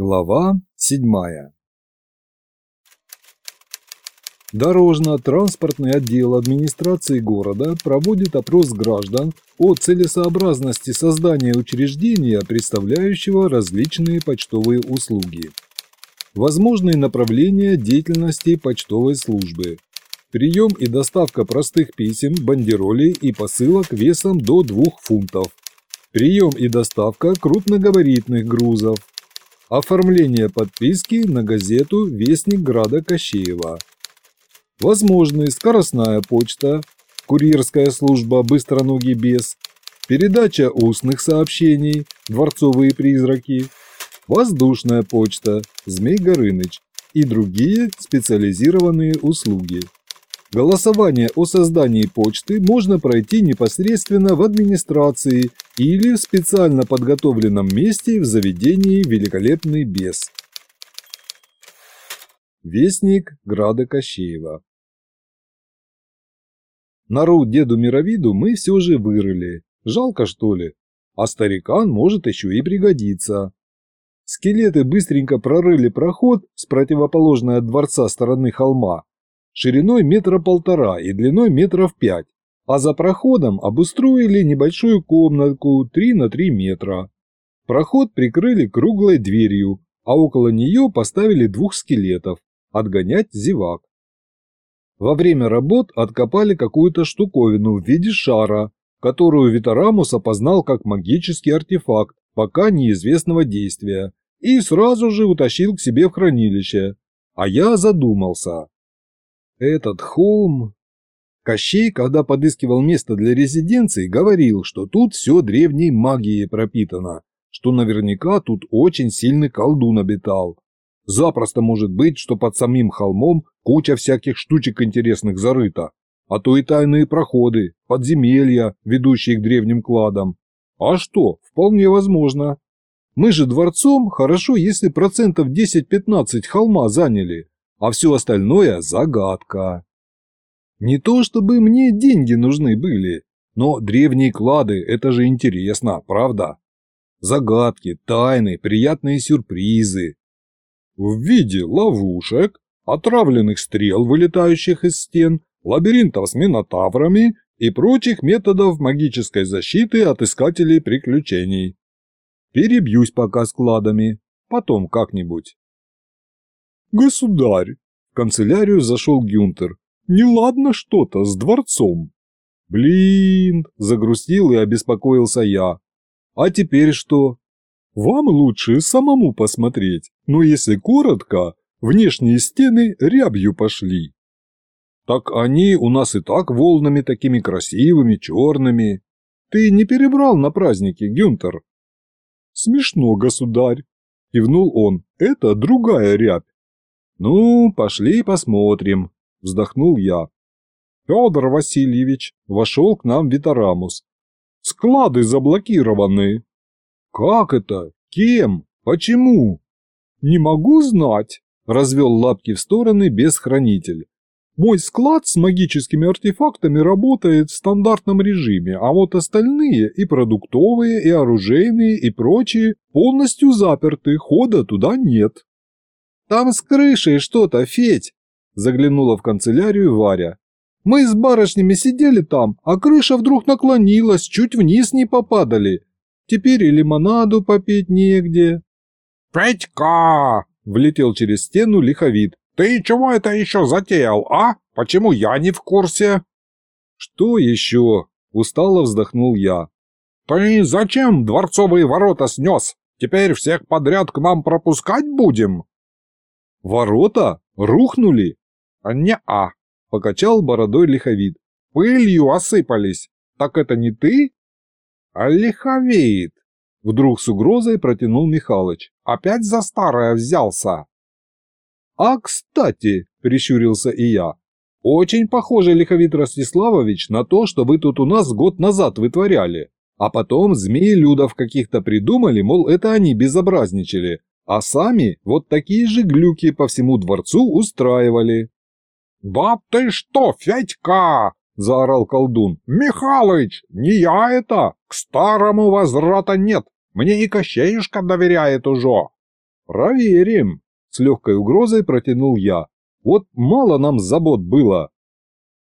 Глава 7. Дорожно-транспортный отдел администрации города проводит опрос граждан о целесообразности создания учреждения, представляющего различные почтовые услуги. Возможные направления деятельности почтовой службы. Прием и доставка простых писем, бандеролей и посылок весом до 2 фунтов. Прием и доставка крупногабаритных грузов Оформление подписки на газету «Вестник Града Кощеева». Возможны скоростная почта, курьерская служба «Быстроногий без», передача устных сообщений «Дворцовые призраки», воздушная почта «Змей Горыныч» и другие специализированные услуги. Голосование о создании почты можно пройти непосредственно в администрации или в специально подготовленном месте в заведении «Великолепный бес». Вестник Града Кощеева Нору деду Мировиду мы все же вырыли. Жалко, что ли? А старикан может еще и пригодиться. Скелеты быстренько прорыли проход с противоположной от дворца стороны холма шириной метра полтора и длиной метров пять, а за проходом обустроили небольшую комнатку 3 на 3 метра. Проход прикрыли круглой дверью, а около нее поставили двух скелетов, отгонять зевак. Во время работ откопали какую-то штуковину в виде шара, которую Витарамус опознал как магический артефакт, пока неизвестного действия, и сразу же утащил к себе в хранилище. А я задумался. Этот холм... Кощей, когда подыскивал место для резиденции, говорил, что тут все древней магией пропитано, что наверняка тут очень сильный колдун обитал. Запросто может быть, что под самим холмом куча всяких штучек интересных зарыта, а то и тайные проходы, подземелья, ведущие к древним кладам. А что, вполне возможно. Мы же дворцом хорошо, если процентов 10-15 холма заняли, а все остальное – загадка. Не то чтобы мне деньги нужны были, но древние клады – это же интересно, правда? Загадки, тайны, приятные сюрпризы. В виде ловушек, отравленных стрел, вылетающих из стен, лабиринтов с минотаврами и прочих методов магической защиты от искателей приключений. Перебьюсь пока складами, потом как-нибудь. «Государь!» В канцелярию зашел Гюнтер. «Неладно что-то с дворцом!» «Блин!» – загрустил и обеспокоился я. «А теперь что?» «Вам лучше самому посмотреть, но если коротко, внешние стены рябью пошли». «Так они у нас и так волнами такими красивыми, черными. Ты не перебрал на празднике, Гюнтер?» «Смешно, государь!» – кивнул он. «Это другая рябь, «Ну, пошли посмотрим», – вздохнул я. Федор Васильевич вошел к нам в Витарамус. «Склады заблокированы». «Как это? Кем? Почему?» «Не могу знать», – развел лапки в стороны бесхранитель. «Мой склад с магическими артефактами работает в стандартном режиме, а вот остальные, и продуктовые, и оружейные, и прочие, полностью заперты, хода туда нет». Там с крышей что-то, Федь!» – заглянула в канцелярию Варя. «Мы с барышнями сидели там, а крыша вдруг наклонилась, чуть вниз не попадали. Теперь и лимонаду попить негде». «Петька!» – влетел через стену лиховид. «Ты чего это еще затеял, а? Почему я не в курсе?» «Что еще?» – устало вздохнул я. «Ты зачем дворцовые ворота снес? Теперь всех подряд к нам пропускать будем?» Ворота рухнули? А не-а, покачал бородой лиховид. Пылью осыпались. Так это не ты? А Лиховид. Вдруг с угрозой протянул Михалыч. Опять за старое взялся. А кстати, прищурился и я. Очень похоже, лиховид Ростиславович, на то, что вы тут у нас год назад вытворяли. А потом змеи-людов каких-то придумали, мол, это они безобразничали, а сами вот такие же глюки по всему дворцу устраивали. «Да ты что, Федька!» – заорал колдун. «Михалыч, не я это! К старому возврата нет! Мне и Кощеюшка доверяет уже!» «Проверим!» – с легкой угрозой протянул я. «Вот мало нам забот было!»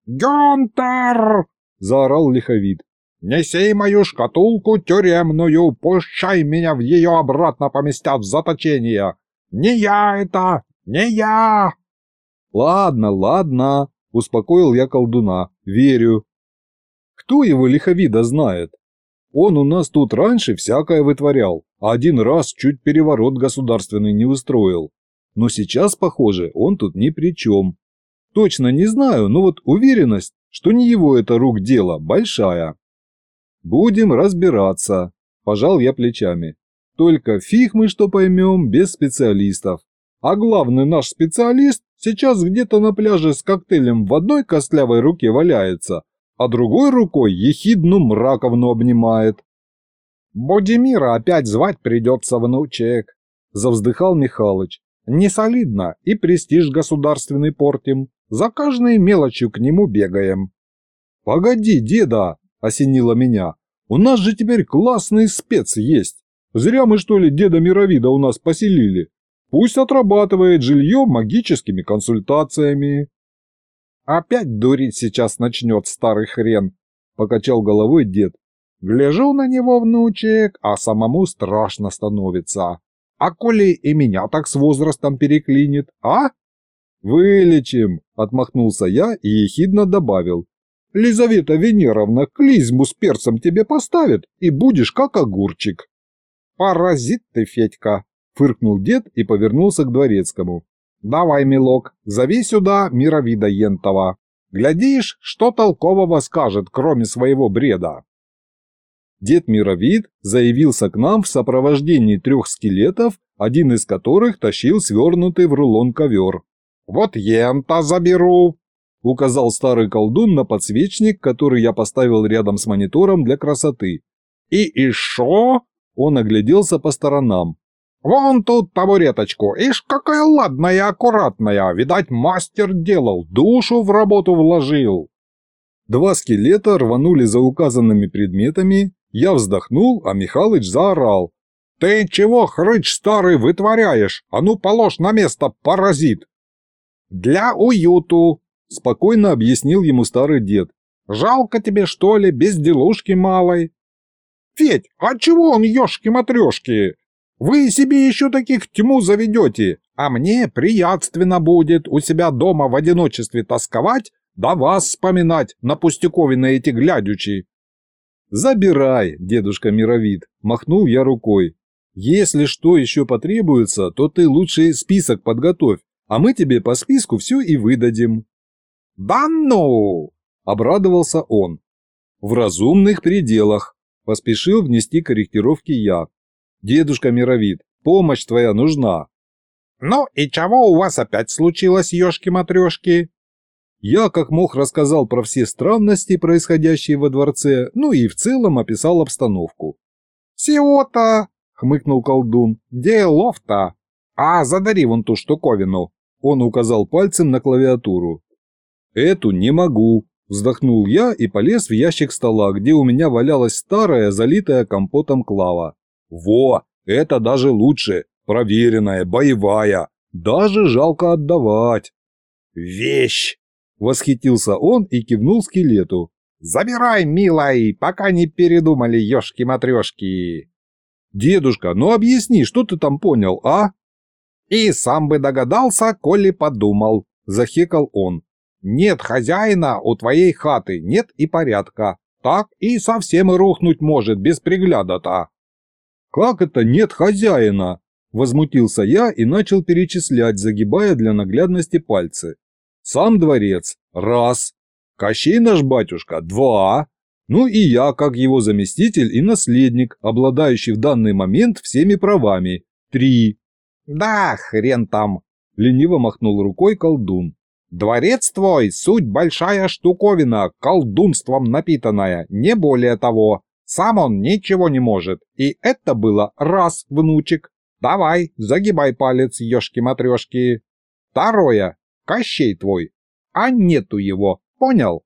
«Гюнтер!» – заорал лиховид. Не мою шкатулку тюремную, пущай меня в ее обратно поместят в заточение. Не я это, не я!» «Ладно, ладно», — успокоил я колдуна, — «верю». «Кто его лиховида знает? Он у нас тут раньше всякое вытворял, один раз чуть переворот государственный не устроил. Но сейчас, похоже, он тут ни при чем. Точно не знаю, но вот уверенность, что не его это рук дело, большая. Будем разбираться, пожал я плечами. Только фиг мы что поймем без специалистов. А главный наш специалист сейчас где-то на пляже с коктейлем в одной костлявой руке валяется, а другой рукой ехидну мраковну обнимает. «Бодимира опять звать придется, внучек», – завздыхал Михалыч. «Не солидно и престиж государственный портим. За каждой мелочью к нему бегаем». «Погоди, деда!» осенило меня. «У нас же теперь классный спец есть. Зря мы, что ли, деда Мировида у нас поселили. Пусть отрабатывает жилье магическими консультациями». «Опять дурить сейчас начнет старый хрен», — покачал головой дед. «Гляжу на него, внучек, а самому страшно становится. А коли и меня так с возрастом переклинит, а?» «Вылечим», — отмахнулся я и ехидно добавил. Лизавета Венеровна клизму с перцем тебе поставит, и будешь как огурчик. Паразит ты, Федька, фыркнул дед и повернулся к дворецкому. Давай, милок, зови сюда мировида Ентова. Глядишь, что толкового скажет, кроме своего бреда. Дед Мировид заявился к нам в сопровождении трех скелетов, один из которых тащил свернутый в рулон ковер. «Вот ента заберу!» — указал старый колдун на подсвечник, который я поставил рядом с монитором для красоты. «И ишо — он огляделся по сторонам. «Вон тут табуреточку, ишь какая ладная аккуратная, видать, мастер делал, душу в работу вложил». Два скелета рванули за указанными предметами, я вздохнул, а Михалыч заорал. «Ты чего, хрыч старый, вытворяешь? А ну положь на место, паразит!» «Для уюту!» Спокойно объяснил ему старый дед. «Жалко тебе, что ли, безделушки малой?» «Федь, а чего он ешки-матрешки? Вы себе еще таких тьму заведете, а мне приятственно будет у себя дома в одиночестве тосковать, да вас вспоминать на пустяковины эти глядючи». «Забирай, дедушка Мировид», — махнул я рукой. «Если что еще потребуется, то ты лучше список подготовь, а мы тебе по списку все и выдадим». «Банну!» – обрадовался он. «В разумных пределах», – поспешил внести корректировки я. «Дедушка Мировид, помощь твоя нужна». «Ну и чего у вас опять случилось, ешки-матрешки?» Я как мог рассказал про все странности, происходящие во дворце, ну и в целом описал обстановку. «Всего-то!» — хмыкнул колдун. «Делов-то! А, задари вон ту штуковину!» Он указал пальцем на клавиатуру. «Эту не могу», – вздохнул я и полез в ящик стола, где у меня валялась старая, залитая компотом клава. «Во, это даже лучше, проверенная, боевая, даже жалко отдавать». «Вещь!» – восхитился он и кивнул скелету. «Забирай, милой, пока не передумали, ешки-матрешки!» «Дедушка, ну объясни, что ты там понял, а?» «И сам бы догадался, коли подумал», – захекал он. Нет хозяина у твоей хаты, нет и порядка. Так и совсем рухнуть может без пригляда-то». «Как это нет хозяина?» Возмутился я и начал перечислять, загибая для наглядности пальцы. «Сам дворец – раз, Кощей наш батюшка – два, ну и я, как его заместитель и наследник, обладающий в данный момент всеми правами – три». «Да, хрен там!» – лениво махнул рукой колдун. Дворец твой — суть большая штуковина, колдунством напитанная, не более того. Сам он ничего не может. И это было раз, внучек. Давай, загибай палец, ёшки-матрёшки. Второе. Кощей твой. А нету его, понял?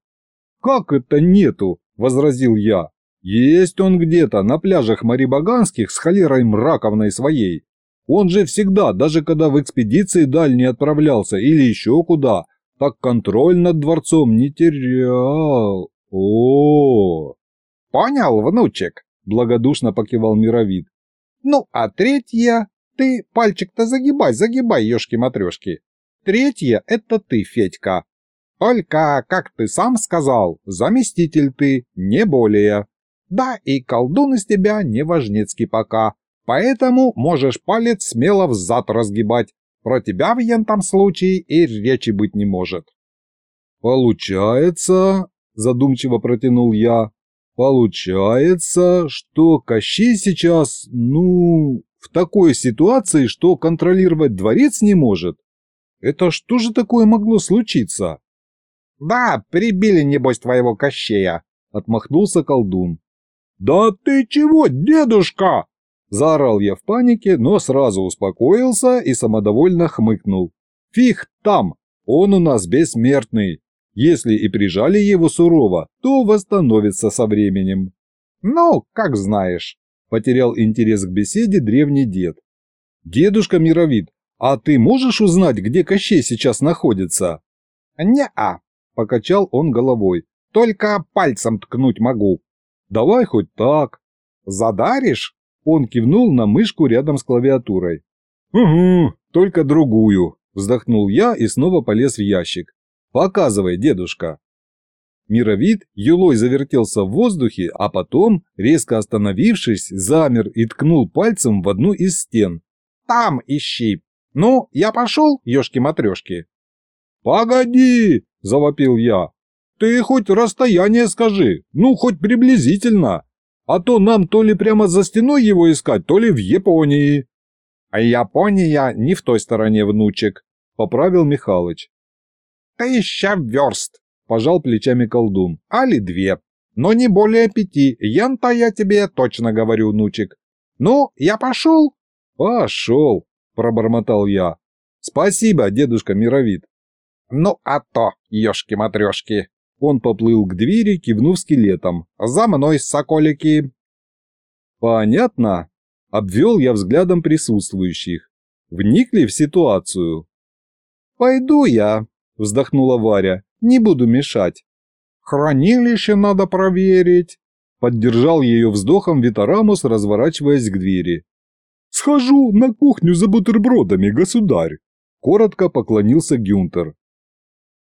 Как это нету? — возразил я. Есть он где-то на пляжах Марибаганских с холерой мраковной своей. Он же всегда, даже когда в экспедиции дальние отправлялся или еще куда, так контроль над дворцом не терял. О, понял, внучек, благодушно покивал Мировид. Ну, а третья, ты пальчик-то загибай, загибай, ёшки-матрёшки. Третья — это ты, Федька. Только, как ты сам сказал, заместитель ты, не более. Да, и колдун из тебя не важнецкий пока, поэтому можешь палец смело взад разгибать. Про тебя в ентом случае и речи быть не может. Получается, задумчиво протянул я, получается, что Кощей сейчас, ну, в такой ситуации, что контролировать дворец не может? Это что же такое могло случиться? Да, прибили, небось, твоего Кощея, отмахнулся колдун. «Да ты чего, дедушка?» Заорал я в панике, но сразу успокоился и самодовольно хмыкнул. «Фиг там! Он у нас бессмертный! Если и прижали его сурово, то восстановится со временем». «Ну, как знаешь», – потерял интерес к беседе древний дед. «Дедушка Мировид, а ты можешь узнать, где Кощей сейчас находится?» «Не-а», – покачал он головой. «Только пальцем ткнуть могу». «Давай хоть так». «Задаришь?» Он кивнул на мышку рядом с клавиатурой. «Угу, только другую», – вздохнул я и снова полез в ящик. «Показывай, дедушка». Мировид юлой завертелся в воздухе, а потом, резко остановившись, замер и ткнул пальцем в одну из стен. «Там ищи! Ну, я пошел, ешки-матрешки!» «Погоди!» – завопил я. «Ты хоть расстояние скажи, ну, хоть приблизительно!» А то нам то ли прямо за стеной его искать, то ли в Японии». «А Япония не в той стороне, внучек», — поправил Михалыч. «Тысяча верст», — пожал плечами колдун, — «али две, но не более пяти, ян-то я тебе точно говорю, внучек. Ну, я пошел?» «Пошел», — пробормотал я. «Спасибо, дедушка Мировид». «Ну а то, ешки-матрешки», он поплыл к двери, кивнув скелетом. «За мной, соколики!» «Понятно?» – обвел я взглядом присутствующих. «Вникли в ситуацию?» «Пойду я», – вздохнула Варя. «Не буду мешать». «Хранилище надо проверить», – поддержал ее вздохом Витарамус, разворачиваясь к двери. «Схожу на кухню за бутербродами, государь», – коротко поклонился Гюнтер.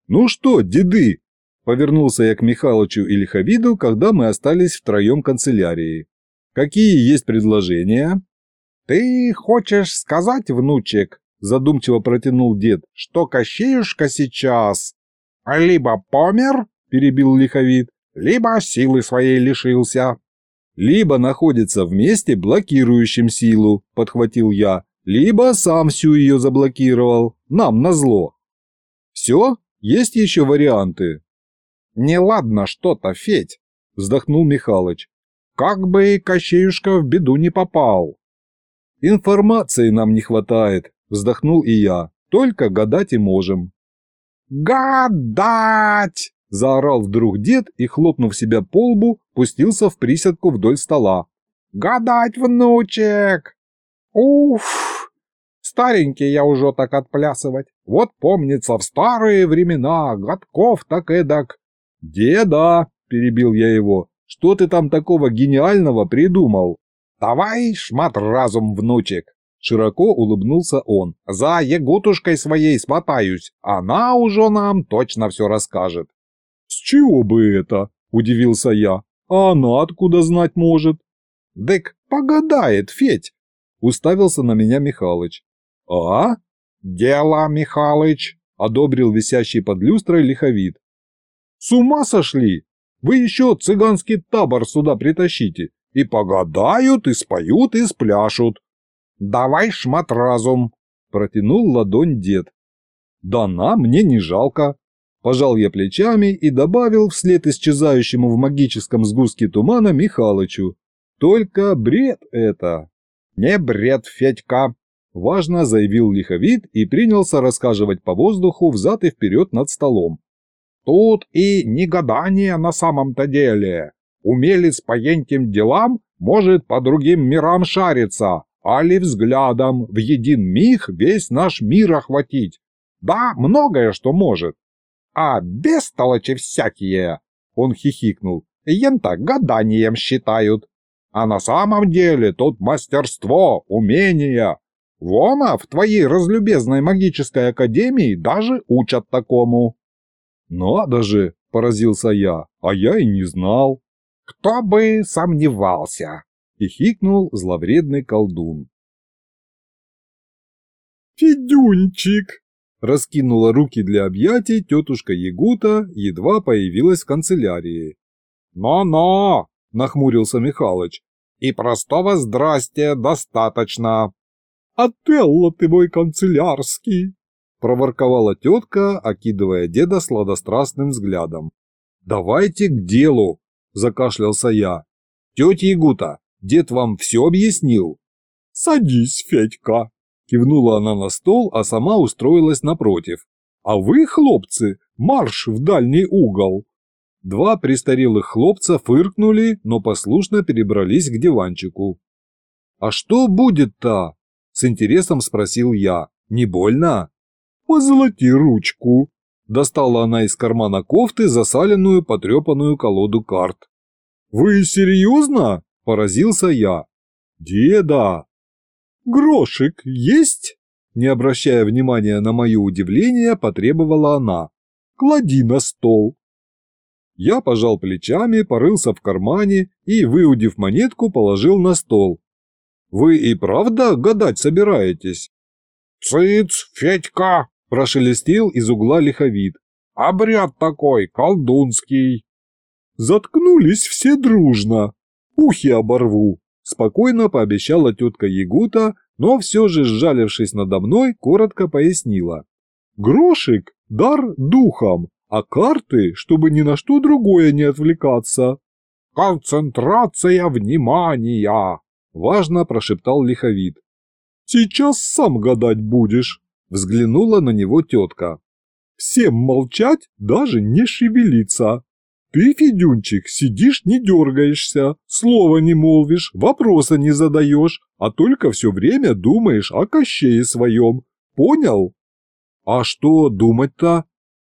«Ну что, деды, Повернулся я к Михалычу и Лиховиду, когда мы остались втроем канцелярии. «Какие есть предложения?» «Ты хочешь сказать, внучек?» – задумчиво протянул дед, – «что Кощеюшка сейчас либо помер, – перебил Лиховид, – либо силы своей лишился». «Либо находится в месте, блокирующем силу», – подхватил я, – «либо сам всю ее заблокировал, нам назло». «Все? Есть еще варианты?» «Неладно что-то, Федь!» — вздохнул Михалыч. «Как бы и Кощеюшка в беду не попал!» «Информации нам не хватает!» — вздохнул и я. «Только гадать и можем!» «Гадать!» – заорал вдруг дед и, хлопнув себя по лбу, пустился в присядку вдоль стола. «Гадать, внучек!» «Уф! Старенький я уже так отплясывать. Вот помнится, в старые времена годков так эдак «Деда!» – перебил я его. «Что ты там такого гениального придумал?» «Давай, шмат разум, внучек!» Широко улыбнулся он. «За ягутушкой своей смотаюсь. Она уже нам точно все расскажет». «С чего бы это?» – удивился я. «А она откуда знать может?» «Дык, погадает, Федь!» – уставился на меня Михалыч. «А?» «Дело, Михалыч!» – одобрил висящий под люстрой лиховид. С ума сошли? Вы еще цыганский табор сюда притащите. И погадают, и споют, и спляшут. Давай шмат разум, протянул ладонь дед. Дана мне не жалко. Пожал я плечами и добавил вслед исчезающему в магическом сгустке тумана Михалычу. Только бред это. Не бред, Федька, важно заявил лиховид и принялся рассказывать по воздуху взад и вперед над столом, Тут и негодание на самом-то деле. Умелец по еньким делам может по другим мирам шариться, али взглядом в един миг весь наш мир охватить. Да, многое что может. А бестолочи всякие, он хихикнул, ента гаданием считают. А на самом деле тут мастерство, умение. Вона в твоей разлюбезной магической академии даже учат такому. «Надо же!» – поразился я, а я и не знал. «Кто бы сомневался!» – хихикнул зловредный колдун. «Федюнчик!» – раскинула руки для объятий тетушка Ягута, едва появилась в канцелярии. «Но-но!» – нахмурился Михалыч. «И простого здрасте достаточно!» «Отелло ты мой канцелярский!» — проворковала тетка, окидывая деда сладострастным взглядом. «Давайте к делу!» — закашлялся я. «Тетя Ягута, дед вам все объяснил?» «Садись, Федька!» — кивнула она на стол, а сама устроилась напротив. «А вы, хлопцы, марш в дальний угол!» Два престарелых хлопца фыркнули, но послушно перебрались к диванчику. «А что будет-то?» – с интересом спросил я. «Не больно?» «Позолоти ручку!» Достала она из кармана кофты засаленную потрепанную колоду карт. «Вы серьезно?» – поразился я. «Деда!» «Грошик есть?» Не обращая внимания на мое удивление, потребовала она. «Клади на стол!» Я пожал плечами, порылся в кармане и, выудив монетку, положил на стол. «Вы и правда гадать собираетесь?» «Цыц, Федька!» – прошелестел из угла лиховид. «Обряд такой, колдунский!» «Заткнулись все дружно! Ухи оборву!» – спокойно пообещала тетка Ягута, но все же, сжалившись надо мной, коротко пояснила. «Грошик – дар духом, а карты, чтобы ни на что другое не отвлекаться». «Концентрация внимания!» – важно прошептал лиховид. «Сейчас сам гадать будешь!» Взглянула на него тетка. «Всем молчать, даже не шевелиться. Ты, Федюнчик, сидишь, не дергаешься, слова не молвишь, вопроса не задаешь, а только все время думаешь о кощее своем. Понял?» «А что думать-то?»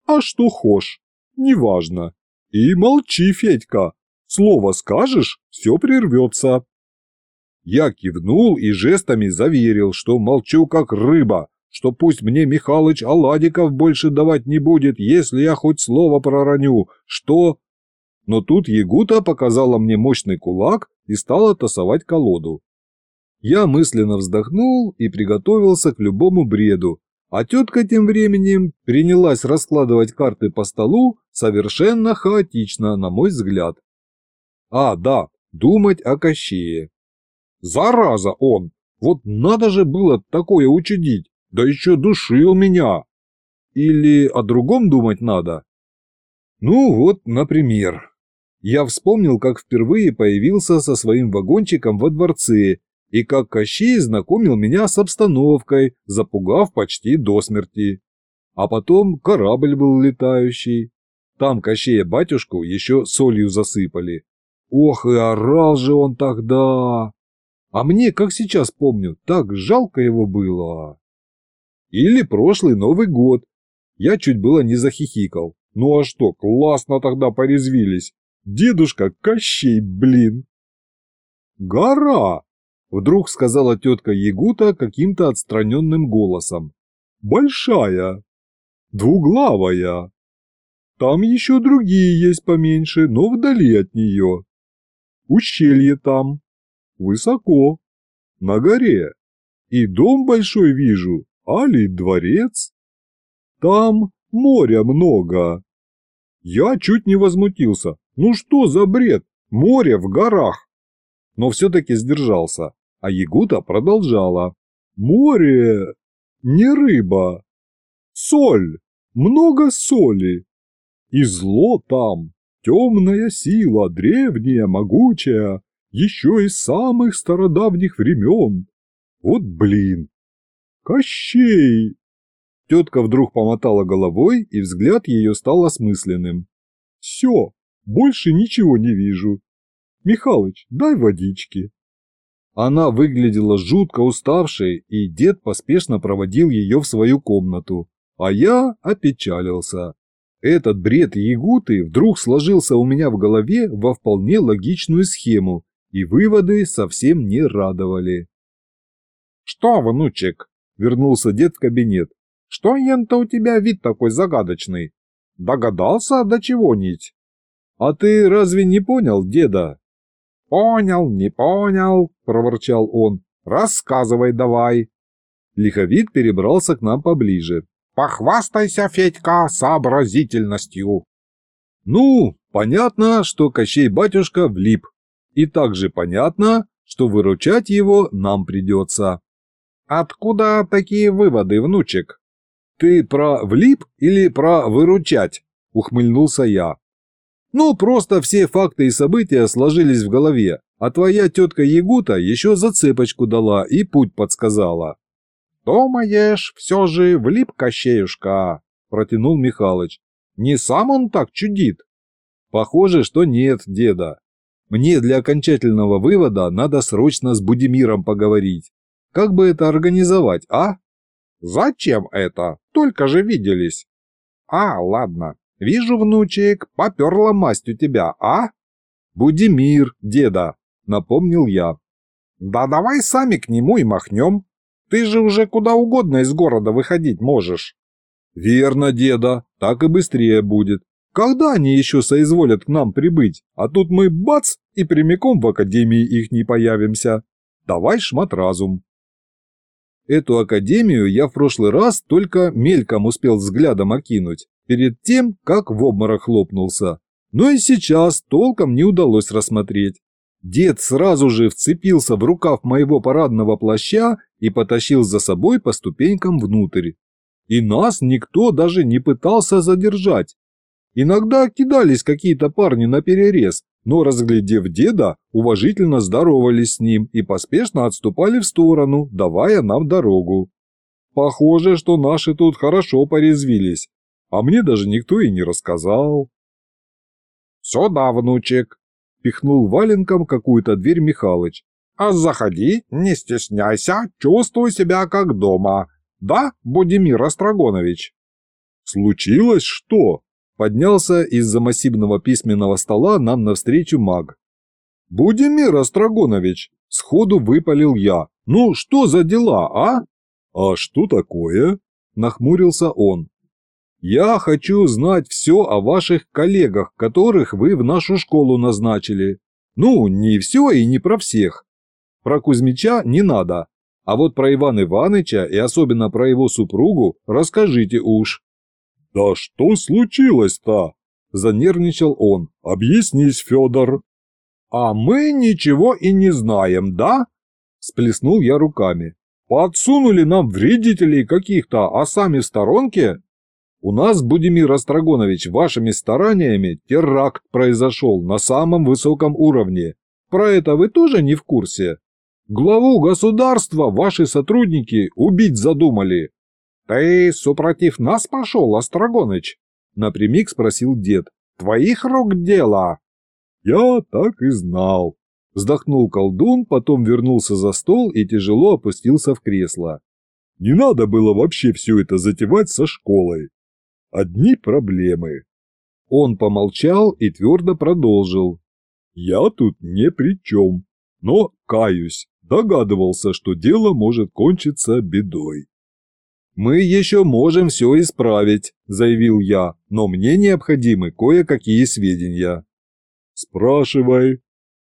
«А что хошь, неважно. И молчи, Федька, слово скажешь, все прервется». Я кивнул и жестами заверил, что молчу как рыба, что пусть мне Михалыч Аладиков больше давать не будет, если я хоть слово пророню, что... Но тут Ягута показала мне мощный кулак и стала тасовать колоду. Я мысленно вздохнул и приготовился к любому бреду, а тетка тем временем принялась раскладывать карты по столу совершенно хаотично, на мой взгляд. А, да, думать о Кощее. Зараза он! Вот надо же было такое учудить! Да еще душил меня. Или о другом думать надо? Ну вот, например. Я вспомнил, как впервые появился со своим вагончиком во дворце и как Кощей знакомил меня с обстановкой, запугав почти до смерти. А потом корабль был летающий. Там Кощея батюшку еще солью засыпали. Ох, и орал же он тогда! А мне, как сейчас помню, так жалко его было. Или прошлый Новый год. Я чуть было не захихикал. Ну а что, классно тогда порезвились. Дедушка Кощей, блин. Гора! Вдруг сказала тетка Ягута каким-то отстраненным голосом. Большая. Двуглавая. Там еще другие есть поменьше, но вдали от нее. Ущелье там. Высоко. На горе. И дом большой вижу, али дворец? Там моря много. Я чуть не возмутился. Ну что за бред? Море в горах. Но все-таки сдержался. А Ягута продолжала. Море не рыба. Соль. Много соли. И зло там. Темная сила, древняя, могучая, еще из самых стародавних времен. Вот блин, «Кощей!» Тетка вдруг помотала головой, и взгляд ее стал осмысленным. «Все, больше ничего не вижу. Михалыч, дай водички». Она выглядела жутко уставшей, и дед поспешно проводил ее в свою комнату. А я опечалился. Этот бред Ягуты вдруг сложился у меня в голове во вполне логичную схему, и выводы совсем не радовали. «Что, внучек, Вернулся дед в кабинет. «Что, Ента, у тебя вид такой загадочный? Догадался, до чего нить?» «А ты разве не понял, деда?» «Понял, не понял», — проворчал он. «Рассказывай давай». Лиховид перебрался к нам поближе. «Похвастайся, Федька, сообразительностью!» «Ну, понятно, что Кощей-батюшка влип. И также понятно, что выручать его нам придется. «Откуда такие выводы, внучек?» «Ты про влип или про выручать?» – ухмыльнулся я. «Ну, просто все факты и события сложились в голове, а твоя тетка Ягута еще зацепочку дала и путь подсказала». «Думаешь, все же влип Кощеюшка?» – протянул Михалыч. «Не сам он так чудит?» «Похоже, что нет, деда. Мне для окончательного вывода надо срочно с Будимиром поговорить. Как бы это организовать, а? Зачем это? Только же виделись. А, ладно. Вижу, внучек, поперла масть у тебя, а? Буди мир, деда, напомнил я. Да давай сами к нему и махнем. Ты же уже куда угодно из города выходить можешь. Верно, деда, так и быстрее будет. Когда они еще соизволят к нам прибыть? А тут мы бац и прямиком в академии их не появимся. Давай шмат разум. Эту академию я в прошлый раз только мельком успел взглядом окинуть, перед тем, как в обморок хлопнулся. Но ну и сейчас толком не удалось рассмотреть. Дед сразу же вцепился в рукав моего парадного плаща и потащил за собой по ступенькам внутрь. И нас никто даже не пытался задержать. Иногда кидались какие-то парни на перерез, но, разглядев деда, уважительно здоровались с ним и поспешно отступали в сторону, давая нам дорогу. Похоже, что наши тут хорошо порезвились, а мне даже никто и не рассказал. Все, «Сюда, внучек!» – пихнул валенком какую-то дверь Михалыч. «А заходи, не стесняйся, чувствуй себя как дома. Да, Будимир Острогонович?» «Случилось что?» Поднялся из-за массивного письменного стола нам навстречу маг. Будемир Острогонович!» – сходу выпалил я. «Ну что за дела, а?» «А что такое?» – нахмурился он. «Я хочу знать все о ваших коллегах, которых вы в нашу школу назначили. Ну, не все и не про всех. Про Кузьмича не надо, а вот про Ивана Ивановича и особенно про его супругу расскажите уж. «Да что случилось-то?» – занервничал он. «Объяснись, Федор». «А мы ничего и не знаем, да?» – сплеснул я руками. «Подсунули нам вредителей каких-то, а сами в сторонке?» «У нас, Будимир Острогонович, вашими стараниями теракт произошел на самом высоком уровне. Про это вы тоже не в курсе?» Главу государства ваши сотрудники убить задумали. «Ты, супротив нас пошел, Острогоныч?» — напрямик спросил дед. «Твоих рук дело!» «Я так и знал!» Вздохнул колдун, потом вернулся за стол и тяжело опустился в кресло. «Не надо было вообще все это затевать со школой. Одни проблемы». Он помолчал и твердо продолжил. «Я тут не при чем, но каюсь, догадывался, что дело может кончиться бедой». «Мы еще можем все исправить», – заявил я, – «но мне необходимы кое-какие сведения». «Спрашивай».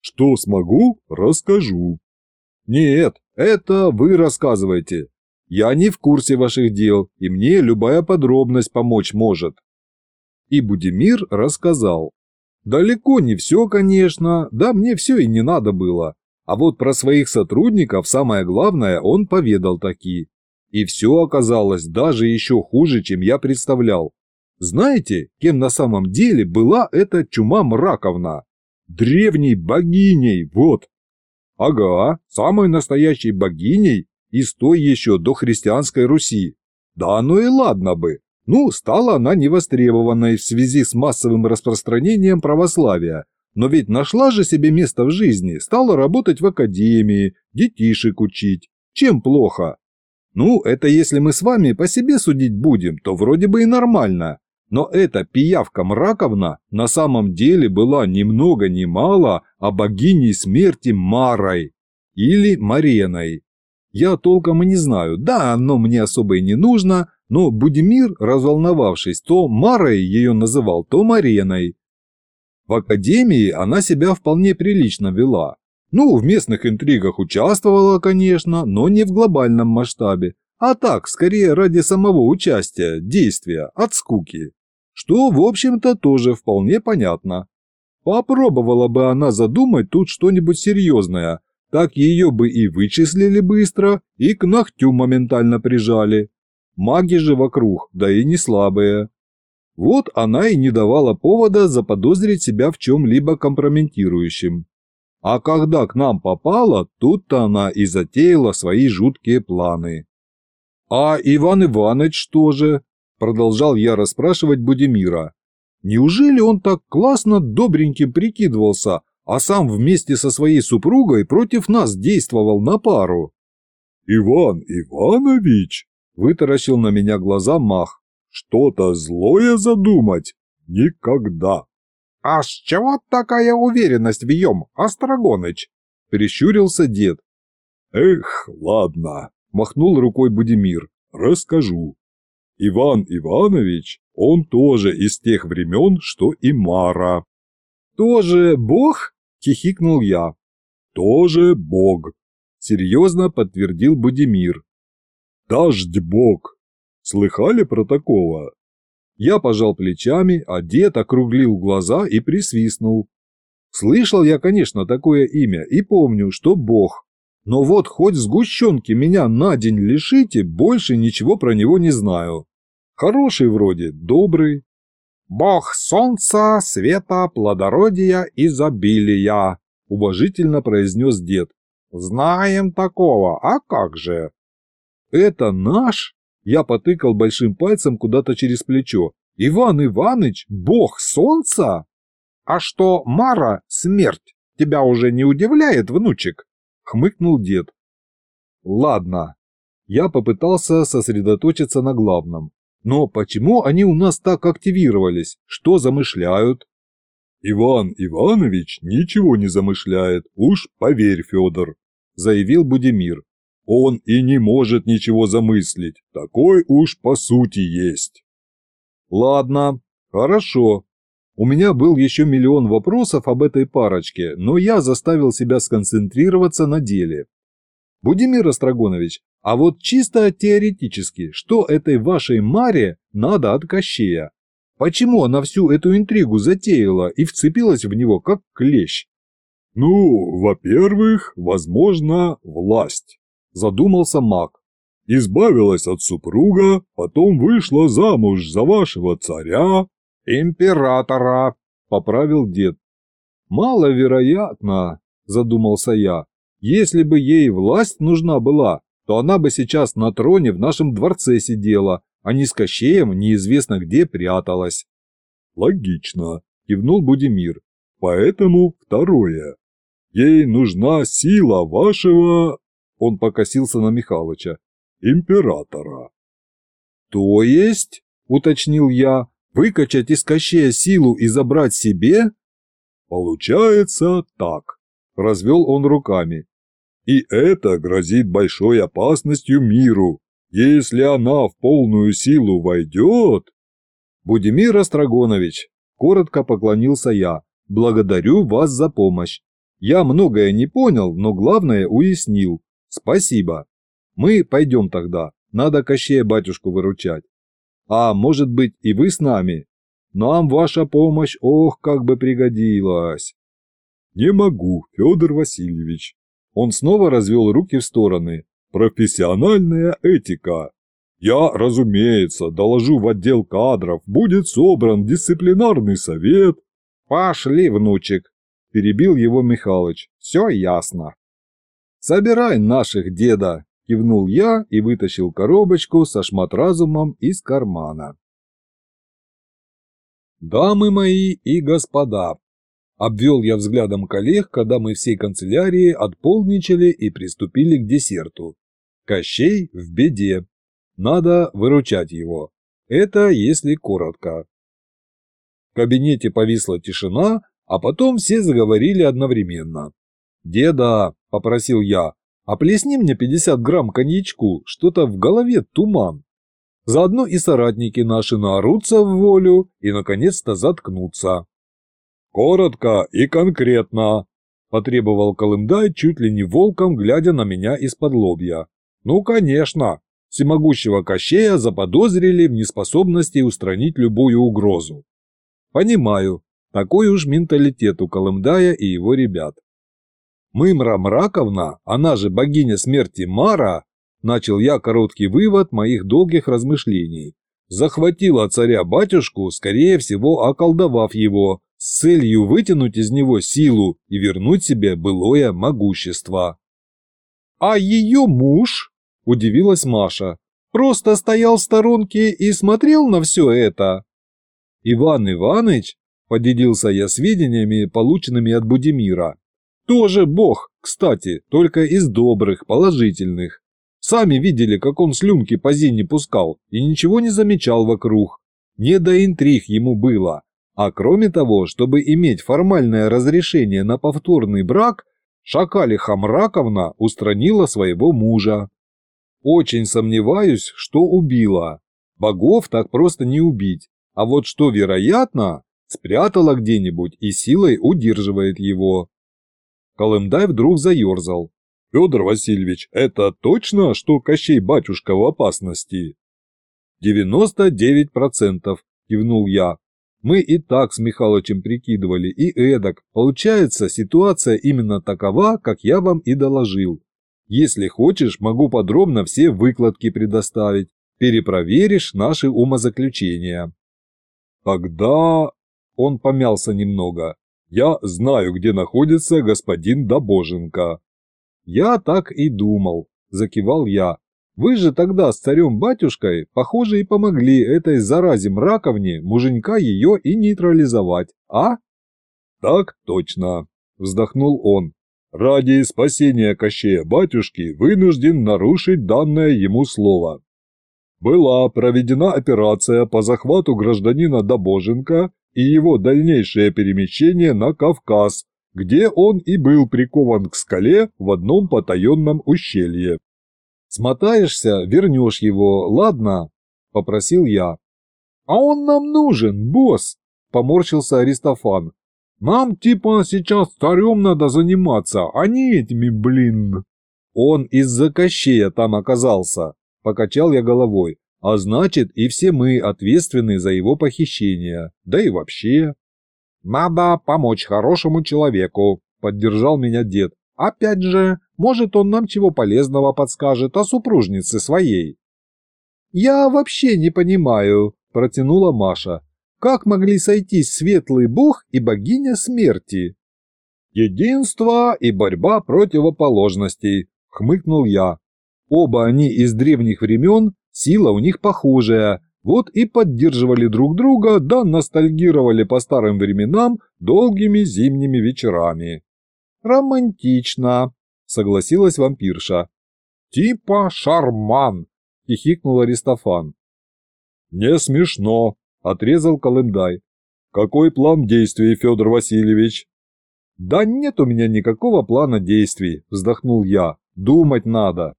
«Что смогу, расскажу». «Нет, это вы рассказываете. Я не в курсе ваших дел, и мне любая подробность помочь может». И Будимир рассказал. «Далеко не все, конечно, да мне все и не надо было. А вот про своих сотрудников самое главное он поведал такие. И все оказалось даже еще хуже, чем я представлял. Знаете, кем на самом деле была эта чума мраковна? Древней богиней, вот. Ага, самой настоящей богиней из той еще дохристианской Руси. Да ну и ладно бы. Ну, стала она невостребованной в связи с массовым распространением православия. Но ведь нашла же себе место в жизни, стала работать в академии, детишек учить. Чем плохо? Ну, это если мы с вами по себе судить будем, то вроде бы и нормально. Но эта пиявка Мраковна на самом деле была ни много ни мало, а богиней смерти Марой или Мареной. Я толком и не знаю, да, оно мне особо и не нужно, но Будимир, разволновавшись, то Марой ее называл, то Мареной. В академии она себя вполне прилично вела, ну, в местных интригах участвовала, конечно, но не в глобальном масштабе, а так, скорее ради самого участия, действия, от скуки. Что, в общем-то, тоже вполне понятно. Попробовала бы она задумать тут что-нибудь серьезное, так ее бы и вычислили быстро, и к ногтю моментально прижали. Маги же вокруг, да и не слабые. Вот она и не давала повода заподозрить себя в чем-либо компрометирующем. А когда к нам попала, тут-то она и затеяла свои жуткие планы. «А Иван Иванович что же?» – продолжал я расспрашивать Будимира. «Неужели он так классно добреньким прикидывался, а сам вместе со своей супругой против нас действовал на пару?» «Иван Иванович?» – вытаращил на меня глаза Мах. «Что-то злое задумать? Никогда!» «А с чего такая уверенность в ем, Острогоныч?» – прищурился дед. «Эх, ладно», – махнул рукой Будимир. «Расскажу. Иван Иванович, он тоже из тех времен, что и Мара». «Тоже бог?» – хихикнул я. «Тоже бог», – серьезно подтвердил Будимир. «Дождь бог. Слыхали про такого?» Я пожал плечами, а дед округлил глаза и присвистнул. Слышал я, конечно, такое имя и помню, что бог. Но вот хоть сгущенки меня на день лишите, больше ничего про него не знаю. Хороший вроде, добрый. «Бог солнца, света, плодородия, изобилия», — уважительно произнес дед. «Знаем такого, а как же?» «Это наш?» Я потыкал большим пальцем куда-то через плечо. «Иван Иваныч, бог солнца!» «А что, Мара, смерть, тебя уже не удивляет, внучек?» — хмыкнул дед. «Ладно». Я попытался сосредоточиться на главном. «Но почему они у нас так активировались? Что замышляют?» «Иван Иванович ничего не замышляет, уж поверь, Федор», — заявил Будимир он и не может ничего замыслить, такой уж по сути есть. Ладно, хорошо. У меня был еще миллион вопросов об этой парочке, но я заставил себя сконцентрироваться на деле. Будимир Острогонович, а вот чисто теоретически, что этой вашей Маре надо от Кощея? Почему она всю эту интригу затеяла и вцепилась в него как клещ? Ну, во-первых, возможно, власть. – задумался маг. «Избавилась от супруга, потом вышла замуж за вашего царя». «Императора», – поправил дед. «Маловероятно», – задумался я. «Если бы ей власть нужна была, то она бы сейчас на троне в нашем дворце сидела, а не с Кощеем неизвестно где пряталась». «Логично», – кивнул Будимир. «Поэтому второе. Ей нужна сила вашего он покосился на Михалыча. «Императора». «То есть?» – уточнил я. «Выкачать из Кощея силу и забрать себе?» «Получается так», – развел он руками. «И это грозит большой опасностью миру. Если она в полную силу войдет...» «Будимир Острогонович», – коротко поклонился я, – «благодарю вас за помощь. Я многое не понял, но главное уяснил. «Спасибо. Мы пойдем тогда. Надо Кощея батюшку выручать. А может быть и вы с нами? Нам ваша помощь, ох, как бы пригодилась!» «Не могу, Федор Васильевич». Он снова развел руки в стороны. «Профессиональная этика. Я, разумеется, доложу в отдел кадров, будет собран дисциплинарный совет». «Пошли, внучек», – перебил его Михалыч. «Все ясно». «Собирай наших, деда!» – кивнул я и вытащил коробочку со шматразумом из кармана. «Дамы мои и господа!» – обвел я взглядом коллег, когда мы всей канцелярии отполничали и приступили к десерту. «Кощей в беде. Надо выручать его. Это если коротко». В кабинете повисла тишина, а потом все заговорили одновременно. «Деда, – попросил я. А плесни мне 50 грамм коньячку, что-то в голове туман. Заодно и соратники наши наорутся в волю и, наконец-то, заткнутся». «Коротко и конкретно», – потребовал Колымдай чуть ли не волком, глядя на меня из-под лобья. «Ну, конечно, всемогущего Кощея заподозрили в неспособности устранить любую угрозу. Понимаю, такой уж менталитет у Колымдая и его ребят. Мымра Мраковна, она же богиня смерти Мара, начал я короткий вывод моих долгих размышлений, захватила царя-батюшку, скорее всего околдовав его, с целью вытянуть из него силу и вернуть себе былое могущество. «А ее муж?» – удивилась Маша. «Просто стоял в сторонке и смотрел на все это?» «Иван Иваныч?» – поделился я сведениями, полученными от Будимира. Тоже бог, кстати, только из добрых, положительных. Сами видели, как он слюнки по зине пускал и ничего не замечал вокруг. Не до интриг ему было. А кроме того, чтобы иметь формальное разрешение на повторный брак, Шакалиха Мраковна устранила своего мужа. Очень сомневаюсь, что убила. Богов так просто не убить. А вот что вероятно, спрятала где-нибудь и силой удерживает его. Колымдай вдруг заерзал. «Федор Васильевич, это точно, что Кощей батюшка в опасности?» «Девяносто девять процентов», – кивнул я. «Мы и так с Михалычем прикидывали, и эдак. Получается, ситуация именно такова, как я вам и доложил. Если хочешь, могу подробно все выкладки предоставить. Перепроверишь наши умозаключения». «Тогда...» – он помялся немного. Я знаю, где находится господин Добоженко». «Я так и думал», – закивал я. «Вы же тогда с царем-батюшкой, похоже, и помогли этой заразе мраковне муженька ее и нейтрализовать, а?» «Так точно», – вздохнул он. «Ради спасения Кощея-батюшки вынужден нарушить данное ему слово. Была проведена операция по захвату гражданина Добоженко и его дальнейшее перемещение на Кавказ, где он и был прикован к скале в одном потаенном ущелье. «Смотаешься, вернешь его, ладно?» – попросил я. «А он нам нужен, босс!» – поморщился Аристофан. «Нам типа сейчас старем надо заниматься, а не этими, блин!» «Он из-за Кощея там оказался», – покачал я головой. А значит, и все мы ответственны за его похищение, да и вообще. «Надо помочь хорошему человеку», — поддержал меня дед. «Опять же, может, он нам чего полезного подскажет о супружнице своей». «Я вообще не понимаю», — протянула Маша. «Как могли сойтись светлый бог и богиня смерти?» «Единство и борьба противоположностей», — хмыкнул я. «Оба они из древних времен Сила у них похожая, вот и поддерживали друг друга, да ностальгировали по старым временам долгими зимними вечерами. «Романтично», — согласилась вампирша. «Типа шарман», — хихикнул Аристофан. «Не смешно», — отрезал Колымдай. «Какой план действий, Федор Васильевич?» «Да нет у меня никакого плана действий», — вздохнул я. «Думать надо».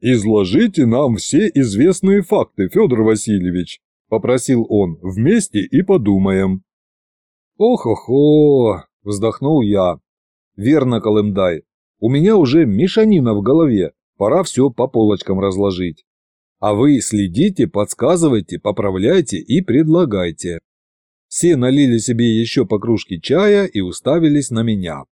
«Изложите нам все известные факты, Федор Васильевич», – попросил он, – «вместе и подумаем». «Ох-охо», – вздохнул я. «Верно, Колымдай, у меня уже мешанина в голове, пора все по полочкам разложить. А вы следите, подсказывайте, поправляйте и предлагайте». Все налили себе еще по кружке чая и уставились на меня.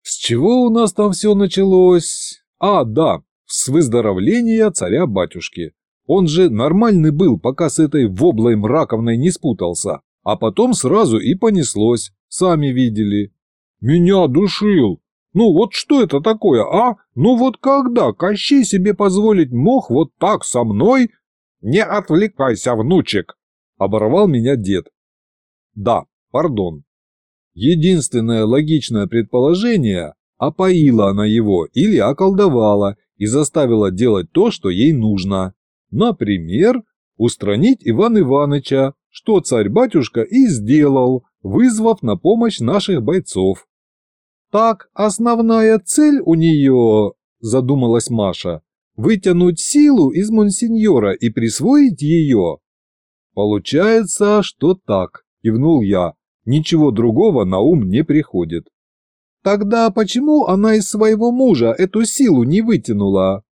«С чего у нас там все началось? А, да, с выздоровления царя-батюшки. Он же нормальный был, пока с этой воблой мраковной не спутался, а потом сразу и понеслось, сами видели. «Меня душил! Ну вот что это такое, а? Ну вот когда Кощей себе позволить мог вот так со мной?» «Не отвлекайся, внучек!» – оборвал меня дед. «Да, пардон. Единственное логичное предположение Опоила она его или околдовала и заставила делать то, что ей нужно. Например, устранить Ивана Ивановича, что царь-батюшка и сделал, вызвав на помощь наших бойцов. «Так, основная цель у нее, — задумалась Маша, — вытянуть силу из монсеньора и присвоить ее?» «Получается, что так», — кивнул я. «Ничего другого на ум не приходит». Тогда почему она из своего мужа эту силу не вытянула?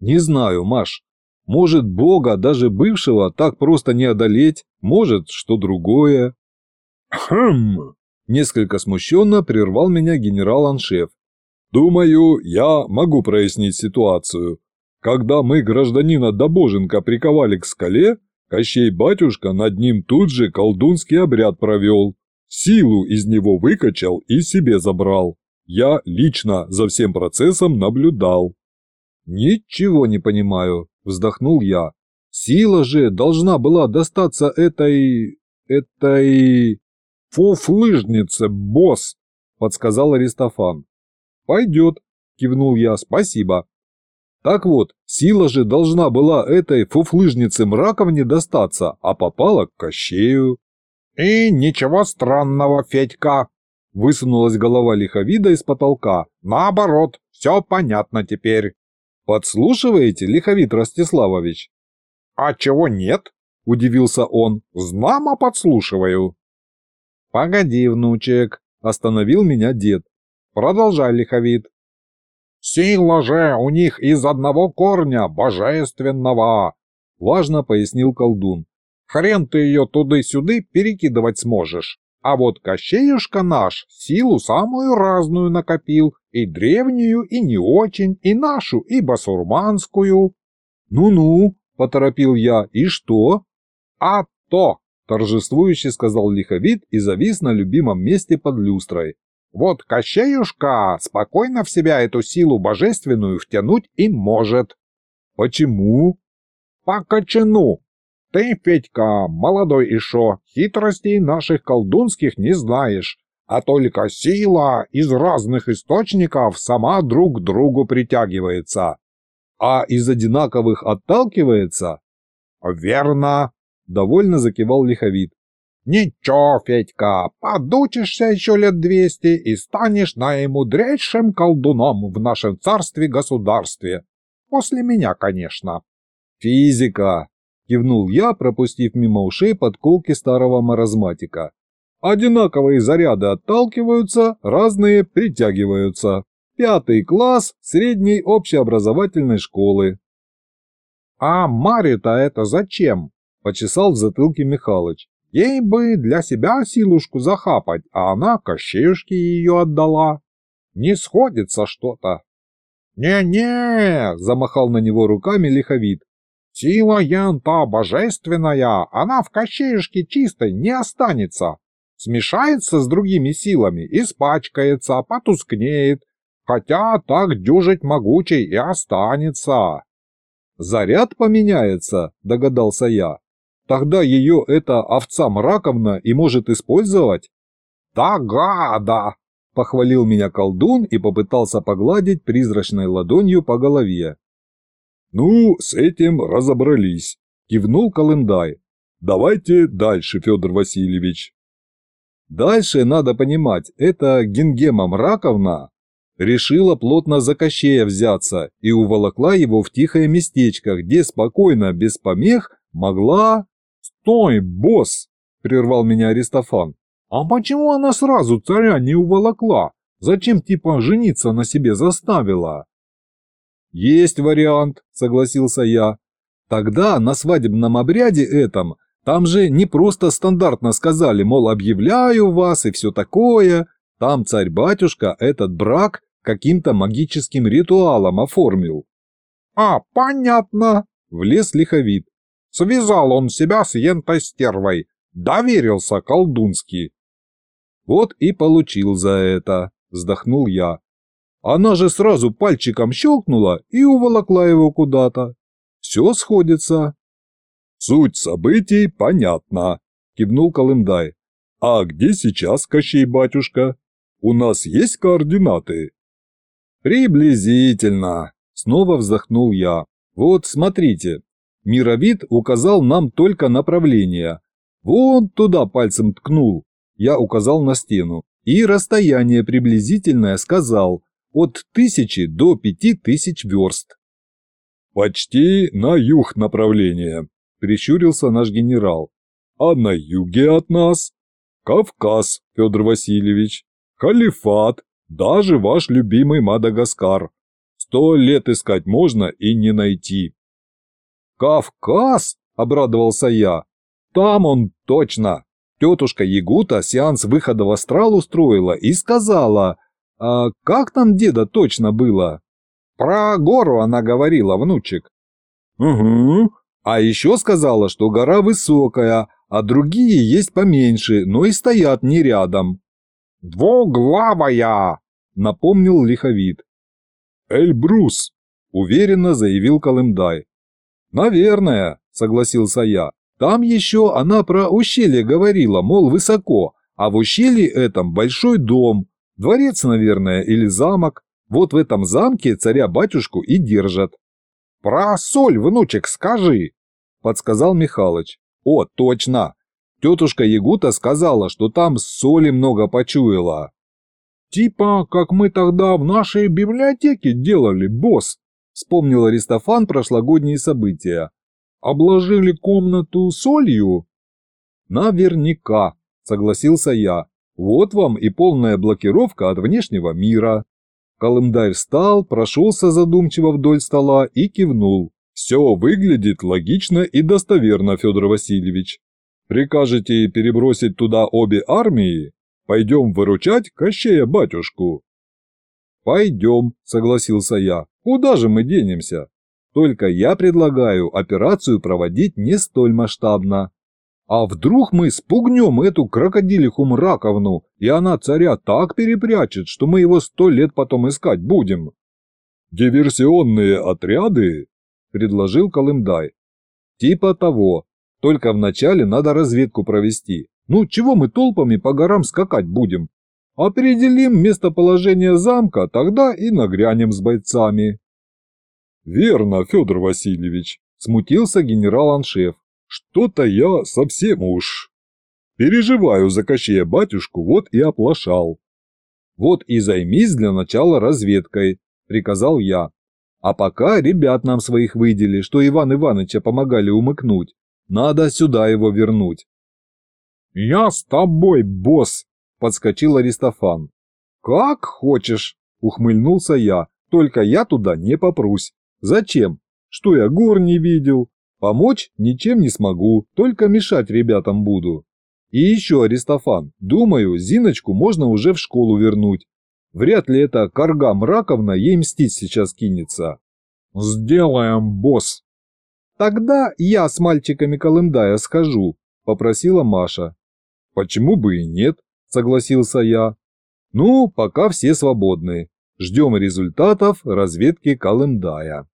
Не знаю, Маш. Может, Бога, даже бывшего, так просто не одолеть, может, что другое. Хм. Несколько смущенно прервал меня генерал Аншеф. Думаю, я могу прояснить ситуацию. Когда мы гражданина Добоженко приковали к скале, Кощей-батюшка над ним тут же колдунский обряд провел. Силу из него выкачал и себе забрал. Я лично за всем процессом наблюдал. Ничего не понимаю, вздохнул я. Сила же должна была достаться этой... этой... фуфлыжнице босс, подсказал Аристофан. Пойдет, кивнул я, спасибо. Так вот, сила же должна была этой фуфлыжнице мраковне достаться, а попала к Кощею. «И ничего странного, Федька», Высунулась голова лиховида из потолка. Наоборот, все понятно теперь. Подслушиваете, лиховид Ростиславович? А чего нет? Удивился он. Знамо подслушиваю. Погоди, внучек, остановил меня дед. Продолжай, лиховид. «Сила же у них из одного корня, божественного!» — важно пояснил колдун. «Хрен ты ее туды-сюды перекидывать сможешь!» А вот Кощеюшка наш силу самую разную накопил, и древнюю, и не очень, и нашу, и басурманскую. «Ну-ну», — поторопил я, — «и что?» «А то!» — торжествующе сказал лиховид и завис на любимом месте под люстрой. «Вот Кощеюшка спокойно в себя эту силу божественную втянуть и может». «Почему?» «По кочану», ты, Петька, молодой и шо, хитростей наших колдунских не знаешь, а только сила из разных источников сама друг к другу притягивается, а из одинаковых отталкивается? Верно, довольно закивал лиховид. «Ничего, Федька, подучишься еще лет двести и станешь наимудрейшим колдуном в нашем царстве-государстве. После меня, конечно». «Физика!» Кивнул я, пропустив мимо ушей подколки старого маразматика. Одинаковые заряды отталкиваются, разные притягиваются. Пятый класс средней общеобразовательной школы. «А Маре-то это зачем?» – почесал в затылке Михалыч. «Ей бы для себя силушку захапать, а она кощешке ее отдала. Не сходится что-то». «Не-не!» – замахал на него руками лиховид. Сила янта божественная, она в кощеюшке чистой не останется. Смешается с другими силами, испачкается, потускнеет, хотя так дюжить могучий и останется. «Заряд поменяется», — догадался я. «Тогда ее эта овца мраковна и может использовать?» «Да гада!» — похвалил меня колдун и попытался погладить призрачной ладонью по голове. «Ну, с этим разобрались», – кивнул Колымдай. «Давайте дальше, Федор Васильевич». Дальше, надо понимать, это Гингема Мраковна решила плотно за Кощея взяться и уволокла его в тихое местечко, где спокойно, без помех, могла... «Стой, босс!» – прервал меня Аристофан. «А почему она сразу царя не уволокла? Зачем типа жениться на себе заставила?» «Есть вариант», – согласился я. «Тогда на свадебном обряде этом там же не просто стандартно сказали, мол, объявляю вас и все такое. Там царь-батюшка этот брак каким-то магическим ритуалом оформил». «А, понятно», – влез лиховид. «Связал он себя с ентой стервой. Доверился колдунски». «Вот и получил за это», – вздохнул я. Она же сразу пальчиком щелкнула и уволокла его куда-то. Все сходится. «Суть событий понятна», – кивнул Колымдай. «А где сейчас Кощей батюшка? У нас есть координаты?» «Приблизительно», – снова вздохнул я. «Вот смотрите, мировид указал нам только направление. Вон туда пальцем ткнул, я указал на стену, и расстояние приблизительное сказал, от тысячи до 5000 верст. «Почти на юг направление», – прищурился наш генерал. «А на юге от нас Кавказ, Федор Васильевич, Халифат, даже ваш любимый Мадагаскар. Сто лет искать можно и не найти». «Кавказ?» – обрадовался я. «Там он точно!» Тетушка Ягута сеанс выхода в астрал устроила и сказала, а как там деда точно было? Про гору она говорила, внучек. Угу. А еще сказала, что гора высокая, а другие есть поменьше, но и стоят не рядом. Двуглавая, напомнил лиховид. Эльбрус, уверенно заявил Колымдай. Наверное, согласился я. Там еще она про ущелье говорила, мол, высоко, а в ущелье этом большой дом, Дворец, наверное, или замок. Вот в этом замке царя-батюшку и держат. «Про соль, внучек, скажи!» – подсказал Михалыч. «О, точно! Тетушка Ягута сказала, что там соли много почуяла». «Типа, как мы тогда в нашей библиотеке делали, босс!» – вспомнил Аристофан прошлогодние события. «Обложили комнату солью?» «Наверняка», – согласился я. Вот вам и полная блокировка от внешнего мира. Календарь встал, прошелся задумчиво вдоль стола и кивнул. «Все выглядит логично и достоверно, Федор Васильевич. Прикажете перебросить туда обе армии? Пойдем выручать Кощея батюшку». «Пойдем», — согласился я. «Куда же мы денемся? Только я предлагаю операцию проводить не столь масштабно, а вдруг мы спугнем эту крокодилиху мраковну, и она царя так перепрячет, что мы его сто лет потом искать будем? Диверсионные отряды? Предложил Колымдай. Типа того. Только вначале надо разведку провести. Ну, чего мы толпами по горам скакать будем? Определим местоположение замка, тогда и нагрянем с бойцами. Верно, Федор Васильевич, смутился генерал-аншеф. Что-то я совсем уж... Переживаю за Кощея батюшку, вот и оплошал. Вот и займись для начала разведкой, приказал я. А пока ребят нам своих выдели, что Иван Ивановича помогали умыкнуть. Надо сюда его вернуть. «Я с тобой, босс!» – подскочил Аристофан. «Как хочешь!» – ухмыльнулся я. «Только я туда не попрусь. Зачем? Что я гор не видел? Помочь ничем не смогу, только мешать ребятам буду. И еще, Аристофан, думаю, Зиночку можно уже в школу вернуть. Вряд ли это Карга Мраковна ей мстить сейчас кинется. Сделаем, босс. Тогда я с мальчиками Колымдая схожу, попросила Маша. Почему бы и нет, согласился я. Ну, пока все свободны. Ждем результатов разведки Колымдая.